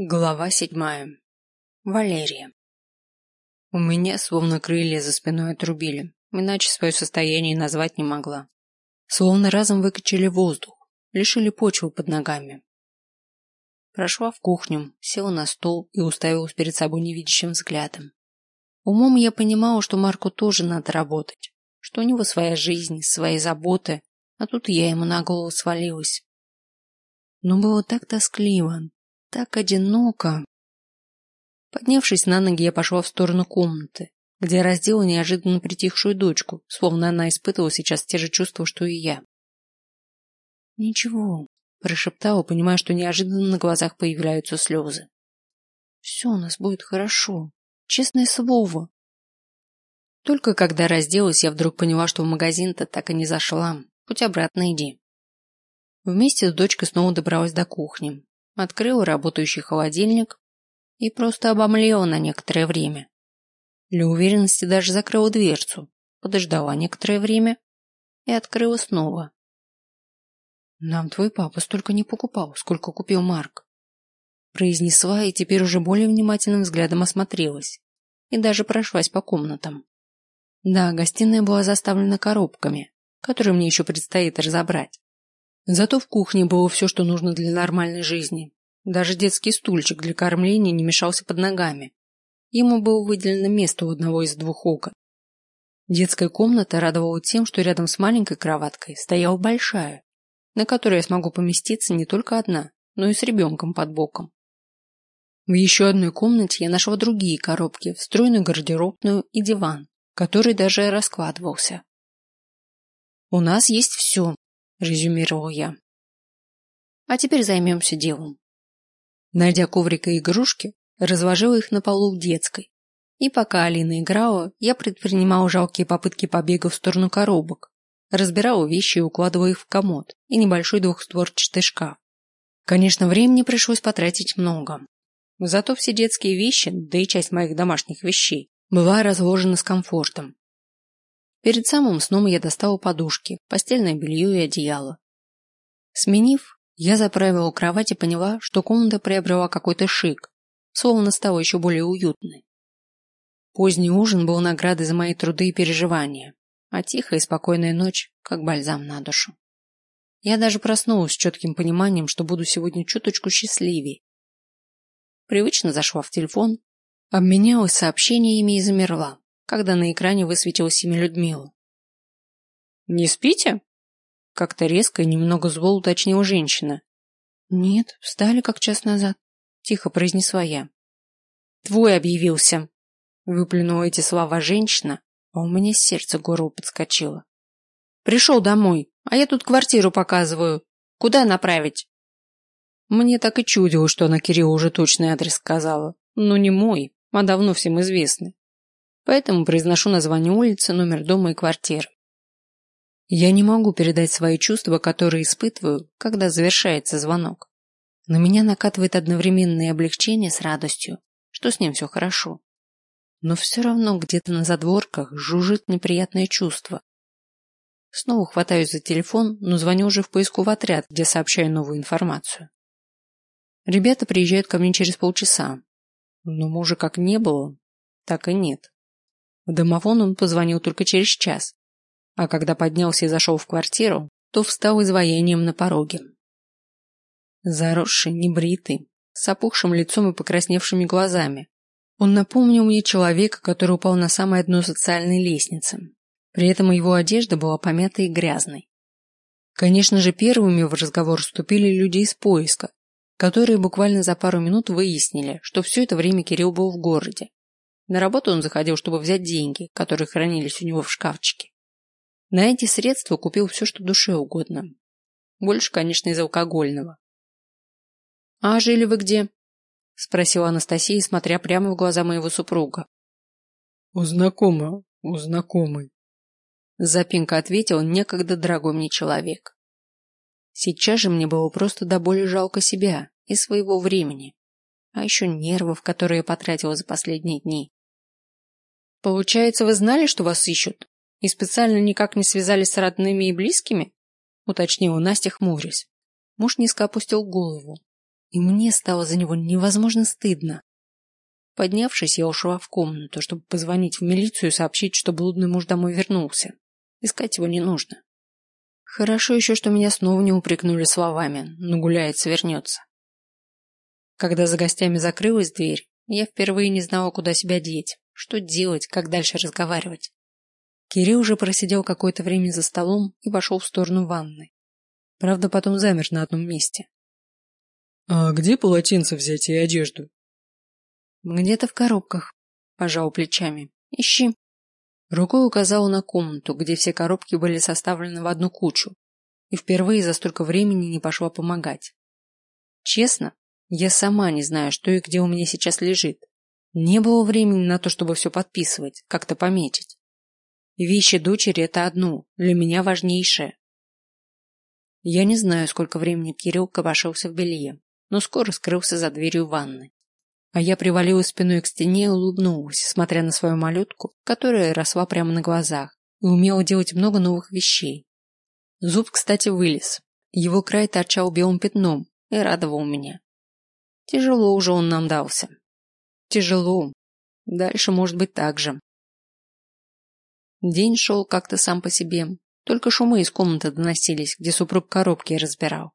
Глава седьмая. Валерия. У меня словно крылья за спиной отрубили, иначе свое состояние назвать не могла. Словно разом выкачали воздух, лишили почвы под ногами. Прошла в кухню, села на стол и уставилась перед собой невидящим взглядом. Умом я понимала, что Марку тоже надо работать, что у него своя жизнь, свои заботы, а тут я ему на голову свалилась. Но было так тоскливо, так одиноко. Поднявшись на ноги, я пошла в сторону комнаты, где раздела неожиданно притихшую дочку, словно она испытывала сейчас те же чувства, что и я. «Ничего», – прошептала, понимая, что неожиданно на глазах появляются слезы. «Все у нас будет хорошо. Честное слово». Только когда разделась, я вдруг поняла, что в магазин-то так и не зашла. Путь обратно иди. Вместе с дочкой снова добралась до кухни, открыла работающий холодильник и просто обомлела на некоторое время. Для уверенности даже закрыла дверцу, подождала некоторое время и открыла снова. Нам твой папа столько не покупал, сколько купил Марк. Произнесла и теперь уже более внимательным взглядом осмотрелась и даже прошлась по комнатам. Да, гостиная была заставлена коробками, которые мне еще предстоит разобрать. Зато в кухне было все, что нужно для нормальной жизни. Даже детский стульчик для кормления не мешался под ногами. Ему было выделено место у одного из двух окон. Детская комната радовала тем, что рядом с маленькой кроваткой стояла большая, на которой я смогу поместиться не только одна, но и с ребенком под боком. В еще одной комнате я нашла другие коробки, встроенную гардеробную и диван, который даже раскладывался. У нас есть все, резюмировал я. А теперь займемся делом. Найдя коврик и игрушки, разложила их на полу в детской. И пока Алина играла, я предпринимала жалкие попытки побега в сторону коробок, разбирала вещи и укладывала их в комод и небольшой двухстворчатый шкаф. Конечно, времени пришлось потратить много. Зато все детские вещи, да и часть моих домашних вещей, была разложена с комфортом. Перед самым сном я достала подушки, постельное белье и одеяло. Сменив, я заправила кровать и поняла, что комната приобрела какой-то шик, словно стала еще более уютной. Поздний ужин был наградой за мои труды и переживания, а тихая и спокойная ночь как бальзам на душу. Я даже проснулась с четким пониманием, что буду сегодня чуточку счастливее. Привычно зашла в телефон, обменялась сообщениями и замерла когда на экране высветилось имя Людмилы. «Не спите?» Как-то резко и немного зло уточнила женщина. «Нет, встали как час назад», — тихо произнесла я. «Твой объявился», — выплюнула эти слова женщина, а у меня сердце горло подскочило. «Пришел домой, а я тут квартиру показываю. Куда направить?» Мне так и чудилось, что она Кириллу уже точный адрес сказала. Но не мой, а давно всем известный поэтому произношу название улицы, номер дома и квартиры. Я не могу передать свои чувства, которые испытываю, когда завершается звонок. На меня накатывает одновременное облегчение с радостью, что с ним все хорошо. Но все равно где-то на задворках жужжит неприятное чувство. Снова хватаюсь за телефон, но звоню уже в поисковый отряд, где сообщаю новую информацию. Ребята приезжают ко мне через полчаса. Но мужа как не было, так и нет. В домофон он позвонил только через час, а когда поднялся и зашел в квартиру, то встал изваянием на пороге. Заросший, небритый, с опухшим лицом и покрасневшими глазами. Он напомнил мне человека, который упал на самое дно социальной лестницы. При этом его одежда была помятой и грязной. Конечно же, первыми в разговор вступили люди из поиска, которые буквально за пару минут выяснили, что все это время Кирилл был в городе на работу он заходил, чтобы взять деньги, которые хранились у него в шкафчике. На эти средства купил все, что душе угодно. Больше, конечно, из алкогольного. «А жили вы где?» – спросила Анастасия, смотря прямо в глаза моего супруга. «У знакомого, у знакомой». Запинка ответил некогда дорогой мне человек. Сейчас же мне было просто до боли жалко себя и своего времени, а еще нервов, которые я потратила за последние дни. Получается, вы знали, что вас ищут? И специально никак не связались с родными и близкими? Уточнила Настя, хмурясь. Муж низко опустил голову. и мне стало за него невозможно стыдно. Поднявшись, я ушла в комнату, чтобы позвонить в милицию и сообщить, что блудный муж домой вернулся. Искать его не нужно. Хорошо еще, что меня снова не упрекнули словами, но гуляется, вернется. Когда за гостями закрылась дверь, я впервые не знала, куда себя деть, что делать, как дальше разговаривать. Кирилл уже просидел какое-то время за столом и пошел в сторону ванны. Правда, потом замер на одном месте. «А где полотенце взять и одежду?» Где-то в коробках. Пожал плечами. Ищи. Рукой указал на комнату, где все коробки были составлены в одну кучу, и впервые за столько времени не пошла помогать. Честно, я сама не знаю, что и где у меня сейчас лежит. Не было времени на то, чтобы все подписывать, как-то пометить. Вещи дочери – это одно, для меня важнейшее. Я не знаю, сколько времени Кирилл копошился в белье, но скоро скрылся за дверью ванны. А я привалилась спиной к стене и улыбнулась, смотря на свою малютку, которая росла прямо на глазах и умела делать много новых вещей. Зуб, кстати, вылез. Его край торчал белым пятном и радовал меня. Тяжело уже он нам дался. Тяжело. Дальше может быть так же. День шел как-то сам по себе. Только шумы из комнаты доносились, где супруг коробки разбирал.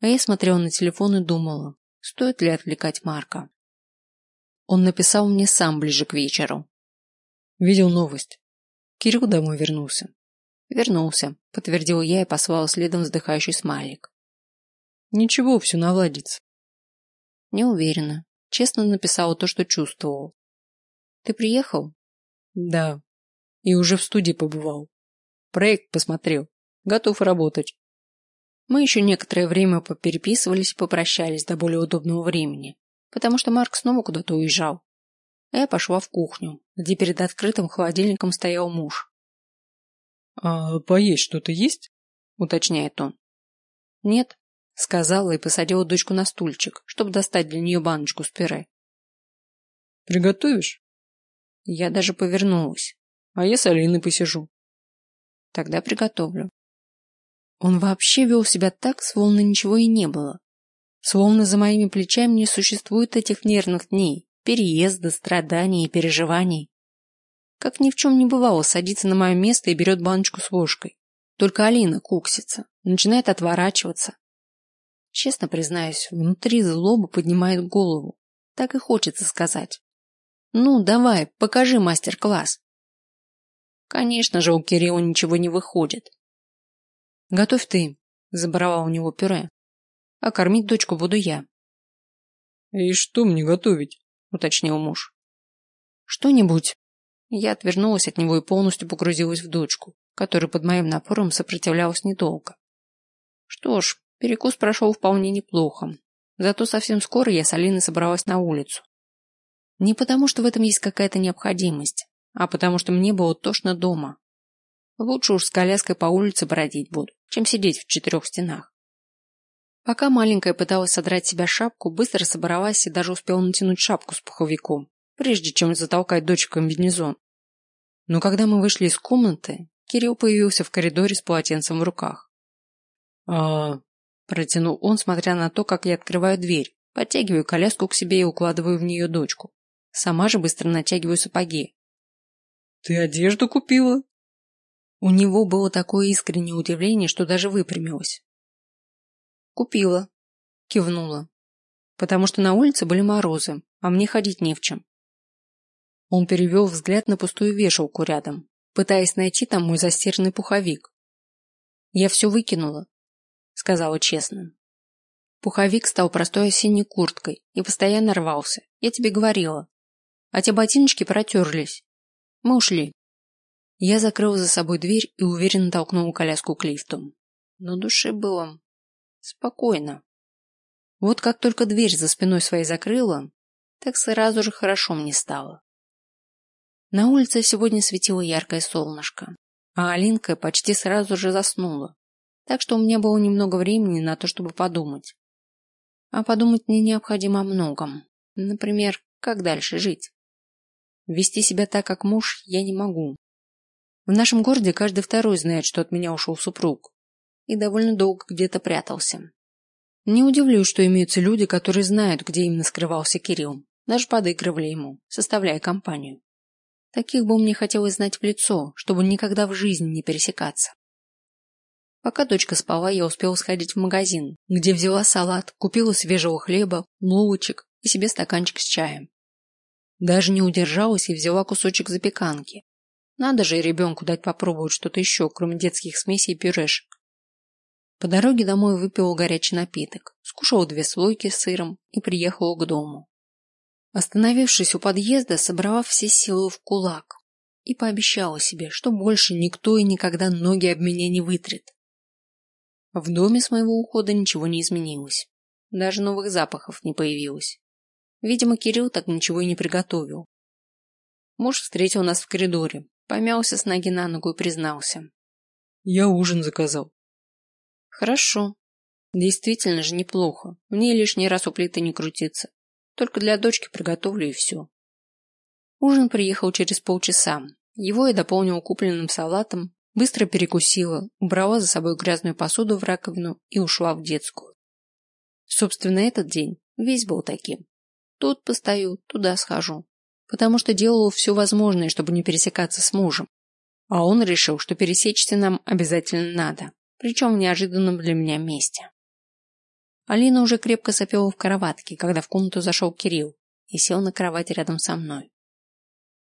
А я смотрела на телефон и думала, стоит ли отвлекать Марка. Он написал мне сам ближе к вечеру. Видел новость. Кирилл домой вернулся. Вернулся, подтвердил я и послал следом вздыхающий смайлик. Ничего, все наладится. Не уверена. Честно написала то, что чувствовал. Ты приехал? Да. И уже в студии побывал. Проект посмотрел. Готов работать. Мы еще некоторое время попереписывались и попрощались до более удобного времени потому что Марк снова куда-то уезжал. А я пошла в кухню, где перед открытым холодильником стоял муж. «А поесть что-то есть?» – уточняет он. «Нет», – сказала и посадила дочку на стульчик, чтобы достать для нее баночку с пюре. «Приготовишь?» Я даже повернулась. «А я с Алиной посижу». «Тогда приготовлю». Он вообще вел себя так, словно ничего и не было. Словно за моими плечами не существует этих нервных дней, переезда, страданий и переживаний. Как ни в чем не бывало, садится на мое место и берет баночку с ложкой. Только Алина куксится, начинает отворачиваться. Честно признаюсь, внутри злоба поднимает голову. Так и хочется сказать. Ну, давай, покажи мастер-класс. Конечно же, у Кирилла ничего не выходит. Готовь ты, забрала у него пюре а кормить дочку буду я. И что мне готовить? уточнил муж. Что-нибудь. Я отвернулась от него и полностью погрузилась в дочку, которая под моим напором сопротивлялась недолго. Что ж, перекус прошел вполне неплохо. Зато совсем скоро я с Алиной собралась на улицу. Не потому, что в этом есть какая-то необходимость, а потому, что мне было тошно дома. Лучше уж с коляской по улице бродить буду, чем сидеть в четырех стенах. Пока маленькая пыталась содрать себя шапку, быстро собралась и даже успела натянуть шапку с пуховиком, прежде чем затолкать дочь в комбинезон. Но когда мы вышли из комнаты, Кирилл появился в коридоре с полотенцем в руках. а протянул он, смотря на то, как я открываю дверь, подтягиваю коляску к себе и укладываю в нее дочку. Сама же быстро натягиваю сапоги. «Ты одежду купила?» У него было такое искреннее удивление, что даже выпрямилось. Купила. Кивнула. Потому что на улице были морозы, а мне ходить не в чем. Он перевел взгляд на пустую вешалку рядом, пытаясь найти там мой застиранный пуховик. Я все выкинула, сказала честно. Пуховик стал простой осенней курткой и постоянно рвался. Я тебе говорила. А те ботиночки протерлись. Мы ушли. Я закрыла за собой дверь и уверенно толкнула коляску к лифту. Но душе было Спокойно. Вот как только дверь за спиной своей закрыла, так сразу же хорошо мне стало. На улице сегодня светило яркое солнышко, а Алинка почти сразу же заснула, так что у меня было немного времени на то, чтобы подумать. А подумать мне необходимо о многом. Например, как дальше жить. Вести себя так, как муж, я не могу. В нашем городе каждый второй знает, что от меня ушел супруг и довольно долго где-то прятался. Не удивлюсь, что имеются люди, которые знают, где именно скрывался Кирилл. Даже подыгрывали ему, составляя компанию. Таких бы мне хотелось знать в лицо, чтобы никогда в жизни не пересекаться. Пока дочка спала, я успела сходить в магазин, где взяла салат, купила свежего хлеба, булочек и себе стаканчик с чаем. Даже не удержалась и взяла кусочек запеканки. Надо же ребенку дать попробовать что-то еще, кроме детских смесей и пюрешек. По дороге домой выпила горячий напиток, скушала две слойки с сыром и приехала к дому. Остановившись у подъезда, собрала все силы в кулак и пообещала себе, что больше никто и никогда ноги об меня не вытрет. В доме с моего ухода ничего не изменилось. Даже новых запахов не появилось. Видимо, Кирилл так ничего и не приготовил. Муж встретил нас в коридоре, помялся с ноги на ногу и признался. Я ужин заказал. Хорошо. Действительно же неплохо. Мне лишний раз у плиты не крутиться. Только для дочки приготовлю и все. Ужин приехал через полчаса. Его я дополнил купленным салатом, быстро перекусила, убрала за собой грязную посуду в раковину и ушла в детскую. Собственно, этот день весь был таким. Тут постою, туда схожу. Потому что делала все возможное, чтобы не пересекаться с мужем. А он решил, что пересечься нам обязательно надо. Причем в неожиданном для меня месте. Алина уже крепко сопела в кроватке, когда в комнату зашел Кирилл и сел на кровать рядом со мной.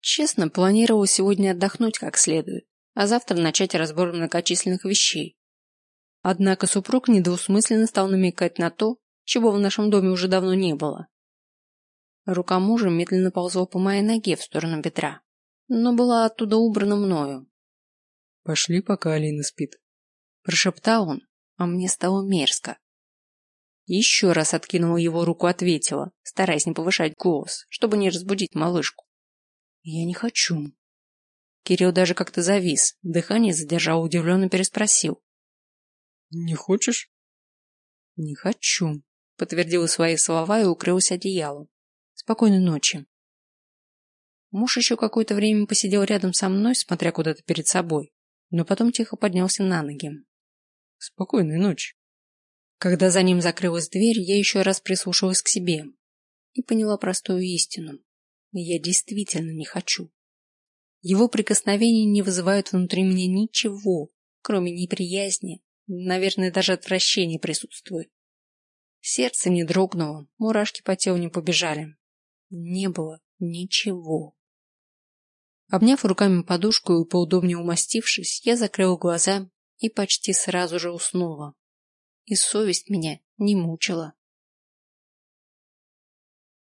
Честно, планировал сегодня отдохнуть как следует, а завтра начать разбор многочисленных вещей. Однако супруг недвусмысленно стал намекать на то, чего в нашем доме уже давно не было. Рука мужа медленно ползла по моей ноге в сторону бедра, но была оттуда убрана мною. «Пошли, пока Алина спит», – прошептал он, а мне стало мерзко. Еще раз откинула его руку, ответила, стараясь не повышать голос, чтобы не разбудить малышку. «Я не хочу». Кирилл даже как-то завис, дыхание задержал, удивленно переспросил. «Не хочешь?» «Не хочу», — подтвердила свои слова и укрылась одеялом. Спокойной ночи. Муж еще какое-то время посидел рядом со мной, смотря куда-то перед собой, но потом тихо поднялся на ноги. Спокойной ночи. Когда за ним закрылась дверь, я еще раз прислушалась к себе и поняла простую истину. Я действительно не хочу. Его прикосновения не вызывают внутри меня ничего, кроме неприязни, наверное, даже отвращения присутствует. Сердце не дрогнуло, мурашки по телу не побежали. Не было ничего. Обняв руками подушку и поудобнее умастившись, я закрыла глаза и почти сразу же уснула. И совесть меня не мучила.